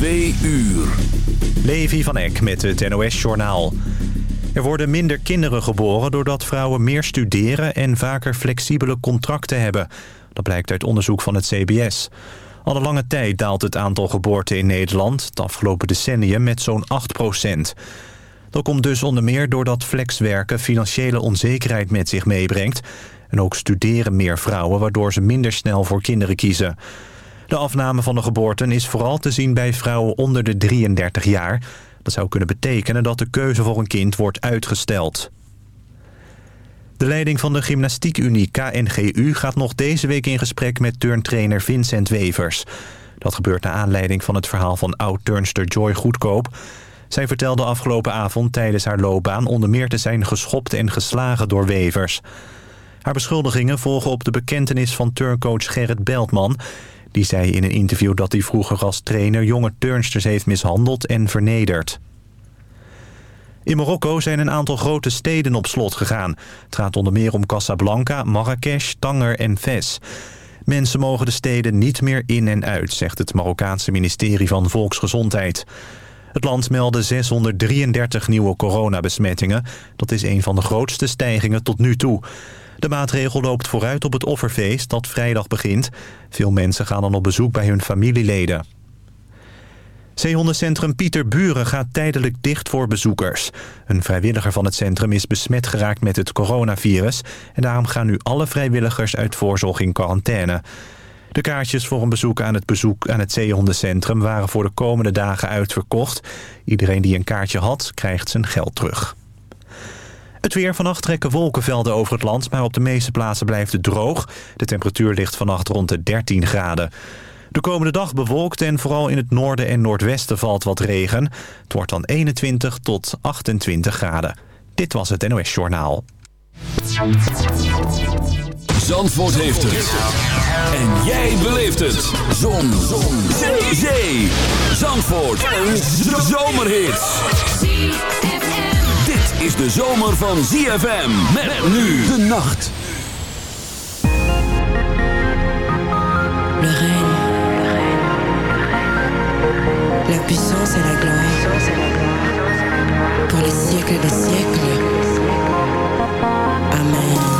Twee uur. Levi van Eck met het NOS-journaal. Er worden minder kinderen geboren doordat vrouwen meer studeren... en vaker flexibele contracten hebben. Dat blijkt uit onderzoek van het CBS. Al een lange tijd daalt het aantal geboorten in Nederland... het afgelopen decennium met zo'n 8 procent. Dat komt dus onder meer doordat flexwerken financiële onzekerheid met zich meebrengt... en ook studeren meer vrouwen waardoor ze minder snel voor kinderen kiezen... De afname van de geboorten is vooral te zien bij vrouwen onder de 33 jaar. Dat zou kunnen betekenen dat de keuze voor een kind wordt uitgesteld. De leiding van de Gymnastiekunie KNGU gaat nog deze week in gesprek met turntrainer Vincent Wevers. Dat gebeurt naar aanleiding van het verhaal van oud-turnster Joy Goedkoop. Zij vertelde afgelopen avond tijdens haar loopbaan onder meer te zijn geschopt en geslagen door Wevers. Haar beschuldigingen volgen op de bekentenis van turncoach Gerrit Beltman... Die zei in een interview dat hij vroeger als trainer jonge turnsters heeft mishandeld en vernederd. In Marokko zijn een aantal grote steden op slot gegaan. Het gaat onder meer om Casablanca, Marrakesh, Tanger en Fes. Mensen mogen de steden niet meer in en uit, zegt het Marokkaanse ministerie van Volksgezondheid. Het land meldde 633 nieuwe coronabesmettingen. Dat is een van de grootste stijgingen tot nu toe. De maatregel loopt vooruit op het offerfeest dat vrijdag begint. Veel mensen gaan dan op bezoek bij hun familieleden. Zeehondencentrum Pieter Buren gaat tijdelijk dicht voor bezoekers. Een vrijwilliger van het centrum is besmet geraakt met het coronavirus... en daarom gaan nu alle vrijwilligers uit voorzorg in quarantaine. De kaartjes voor een bezoek aan het, bezoek aan het zeehondencentrum... waren voor de komende dagen uitverkocht. Iedereen die een kaartje had, krijgt zijn geld terug. Het weer vannacht trekken wolkenvelden over het land... maar op de meeste plaatsen blijft het droog. De temperatuur ligt vannacht rond de 13 graden. De komende dag bewolkt en vooral in het noorden en noordwesten valt wat regen. Het wordt dan 21 tot 28 graden. Dit was het NOS Journaal. Zandvoort heeft het. En jij beleeft het. Zon. Zon. Zee. Zee. Zandvoort. Een zomerhit is de zomer van ZFM. Met nu de nacht. Le règne. La puissance et la gloire. Pour les siècles des siècles. Amen.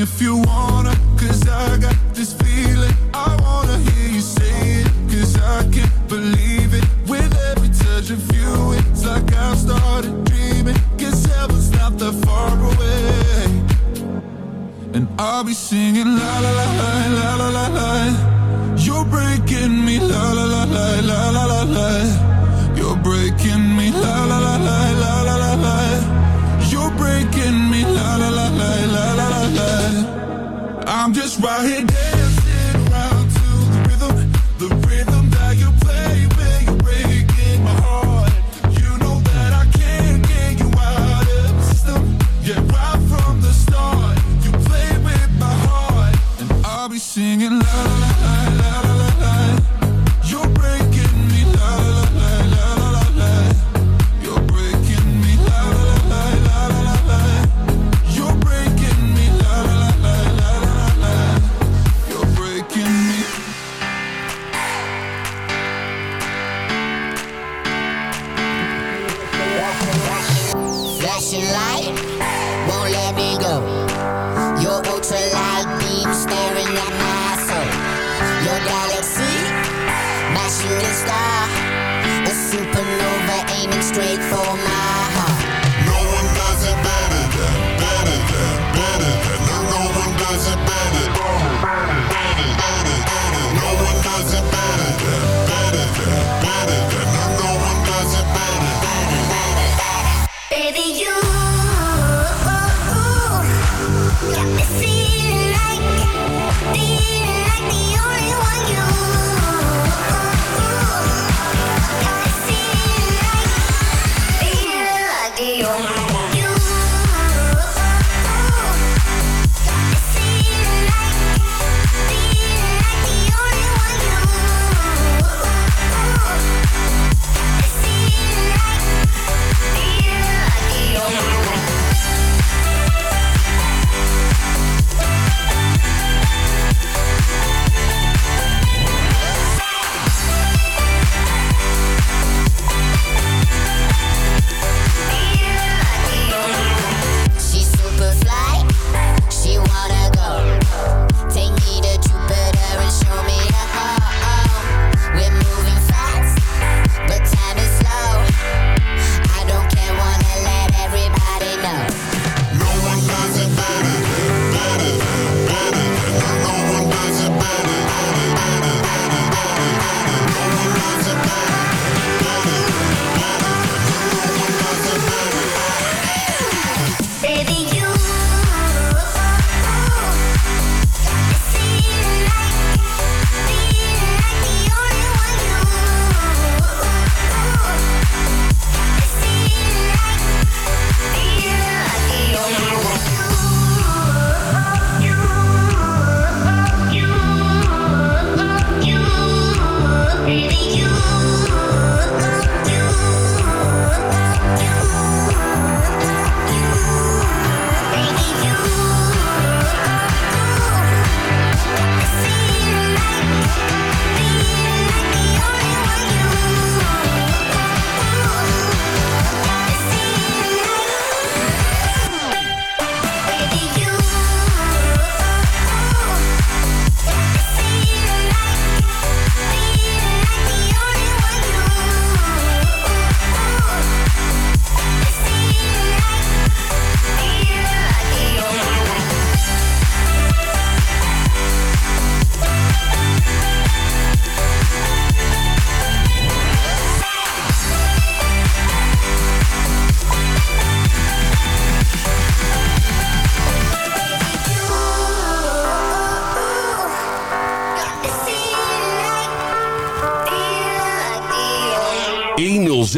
if you want.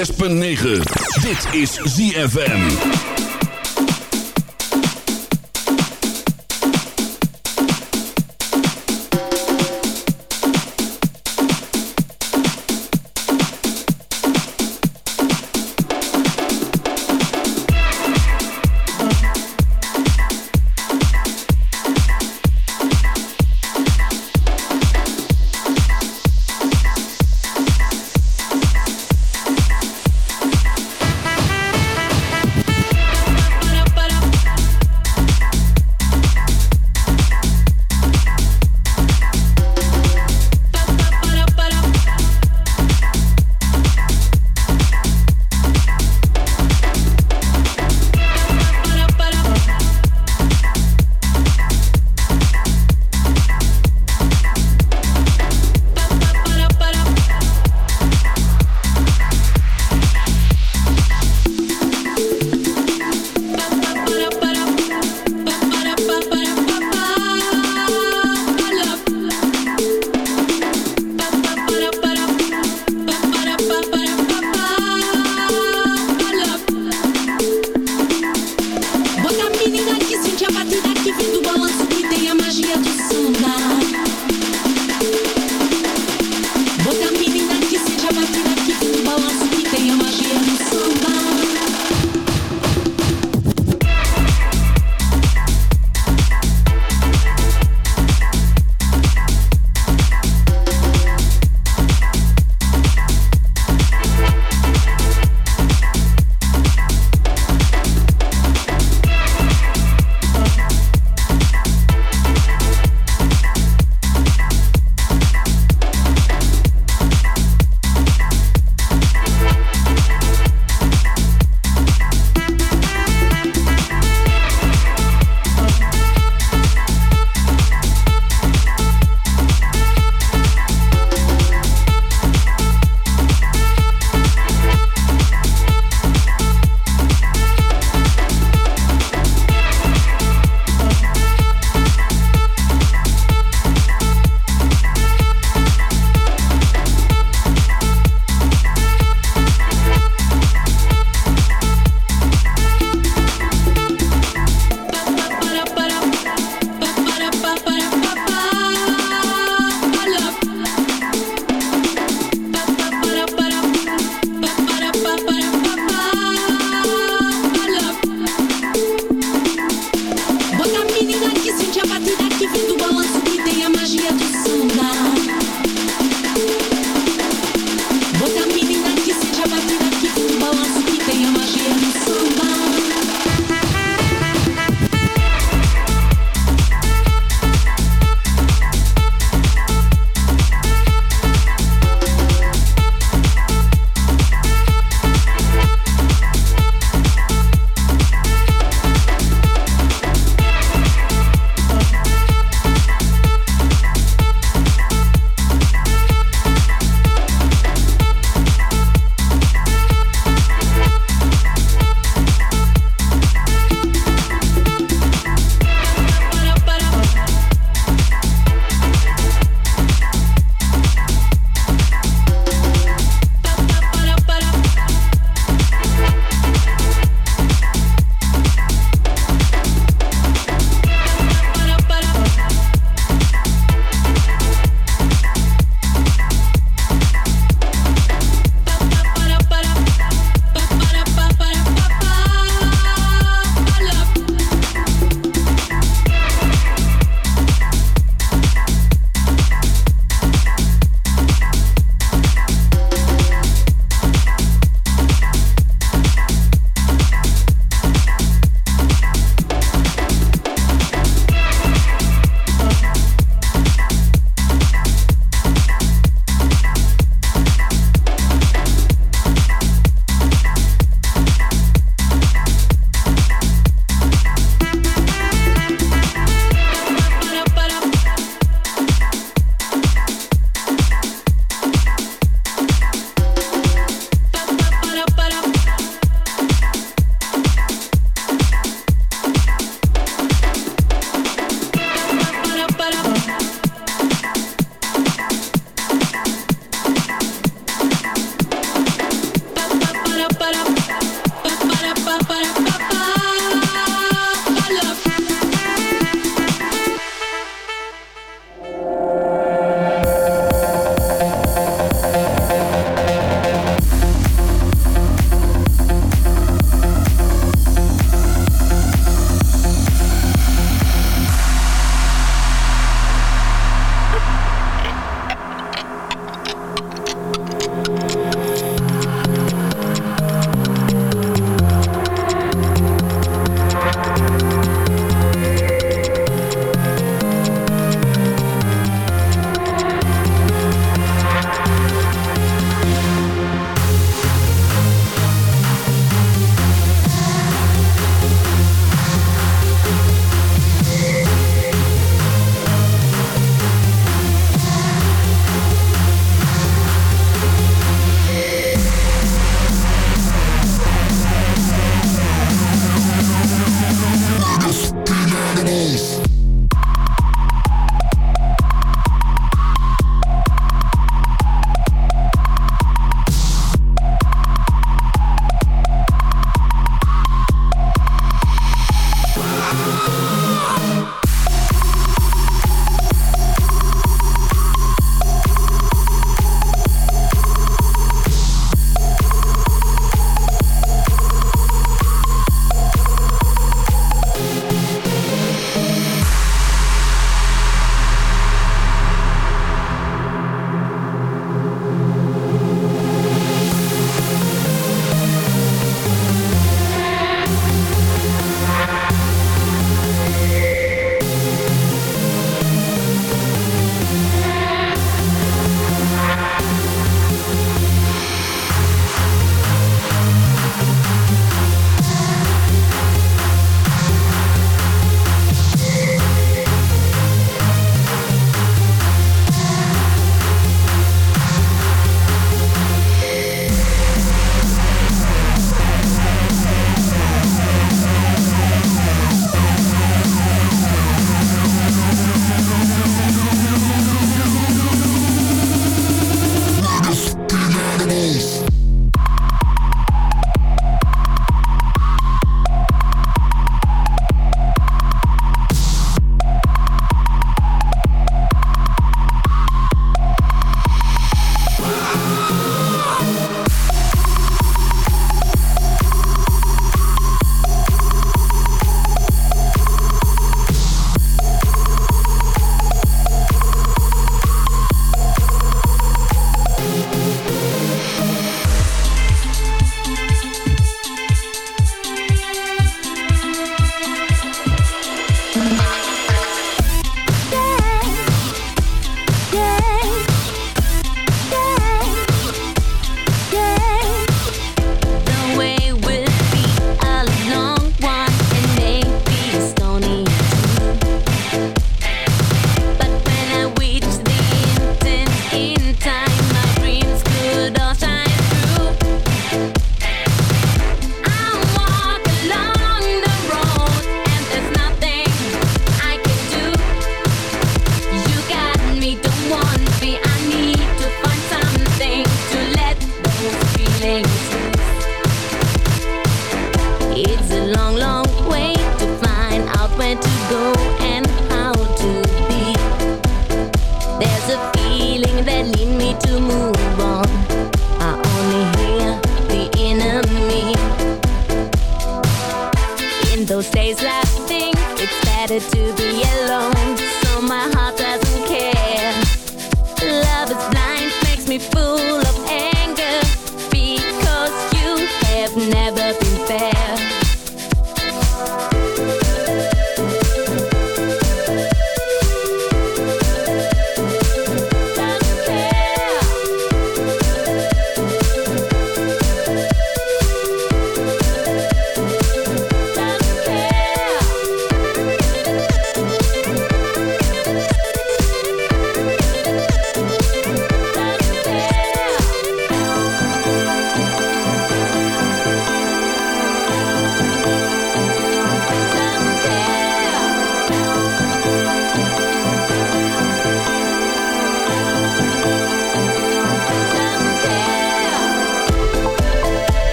106.9. Dit is ZFM.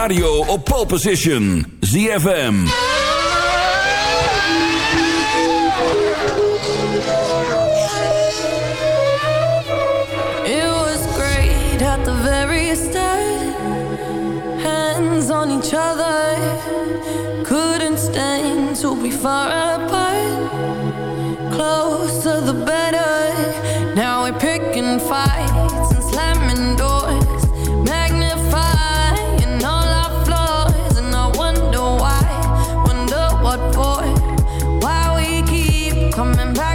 Radio op pole position. ZFM. It was great at the very start. Hands on each other. Couldn't stand to be far apart. Closer the better. Now we're picking fights somebody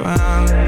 around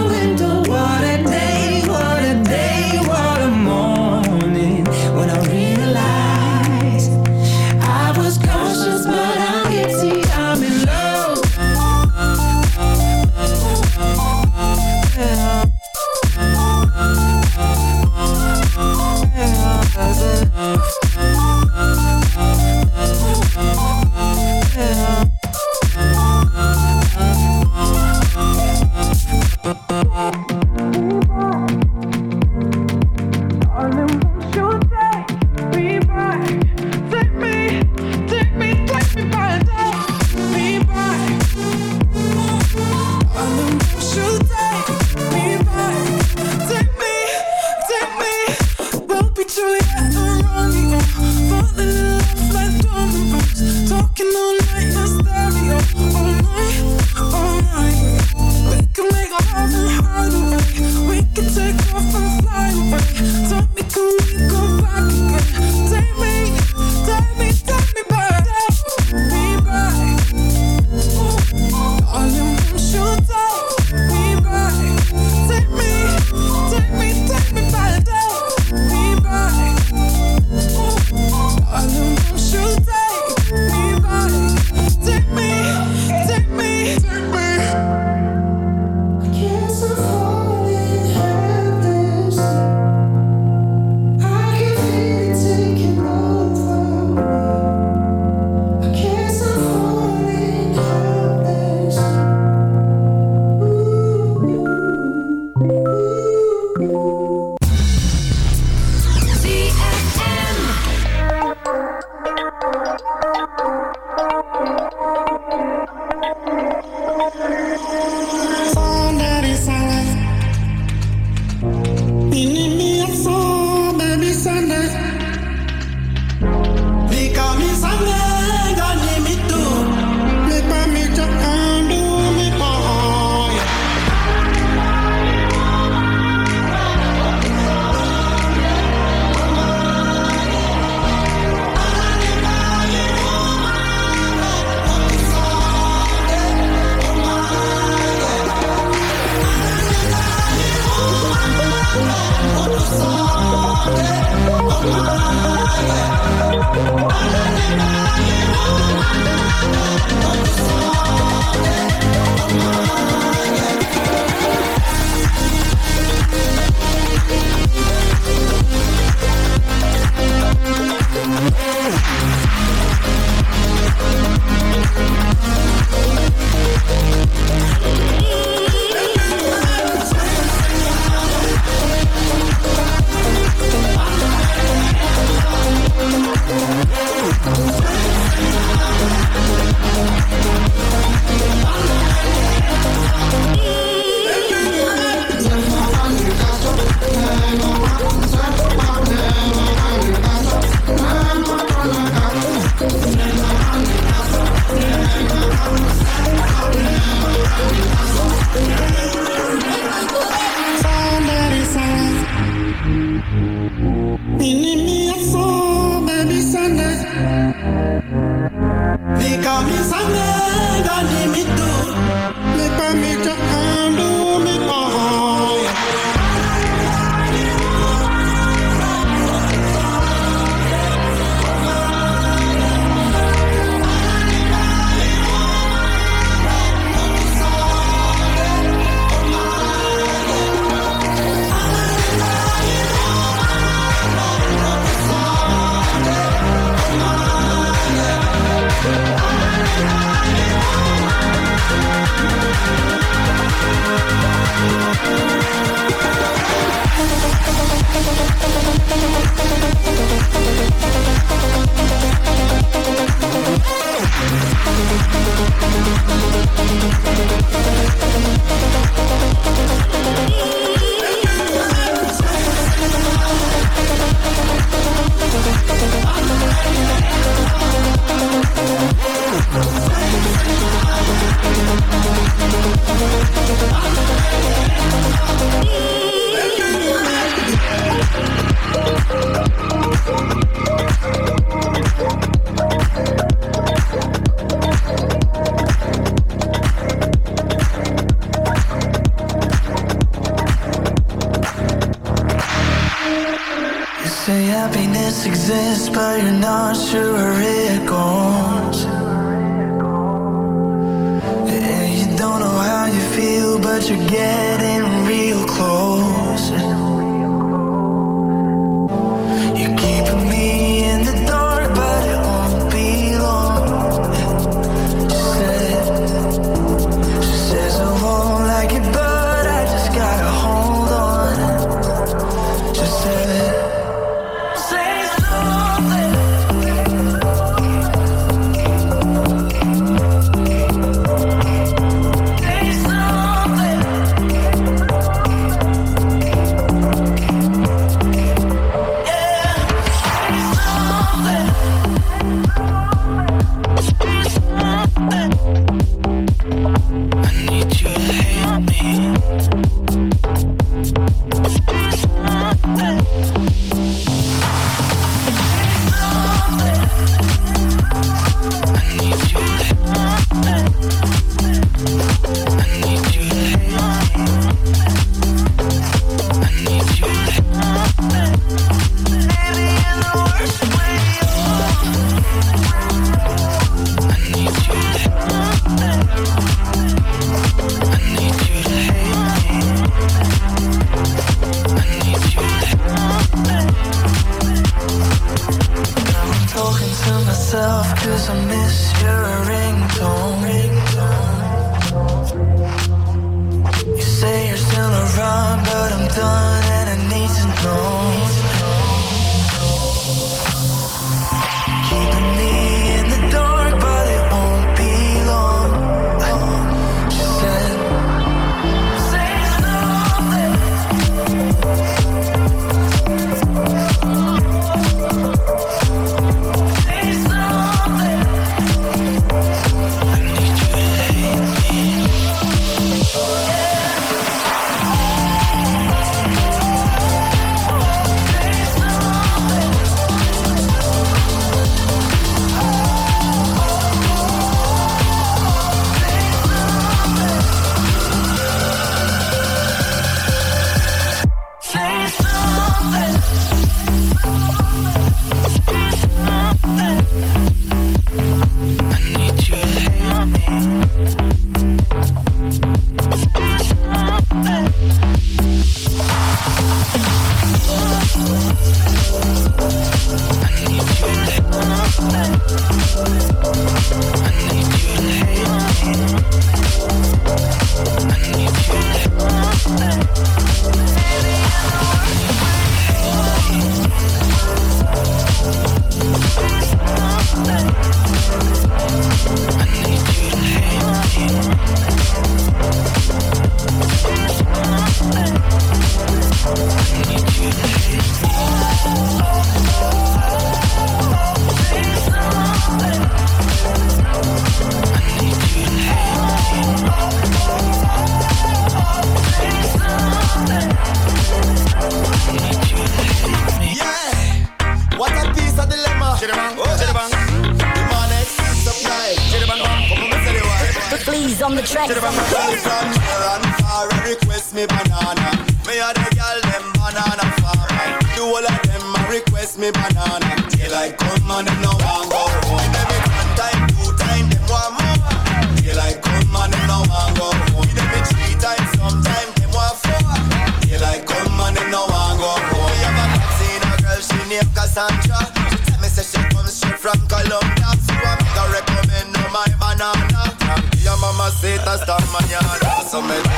Cassandra. She tell me say she comes straight from Colombia, so I'm gonna recommend no my banana. Your mama say hasta mañana, so me do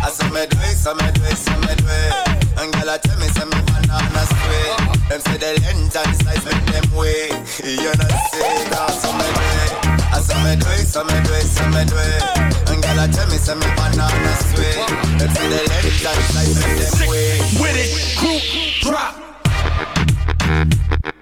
I so me do it, so me do it, so me do it. And girl, I tell me say me banana sweet. Them say the length and size make them way. You know say that, so me do it. I so me do it, so me do it, so me do it. Tell me some banana sweet. Them say the length and size make them way. With it, group drop. Mm-hmm.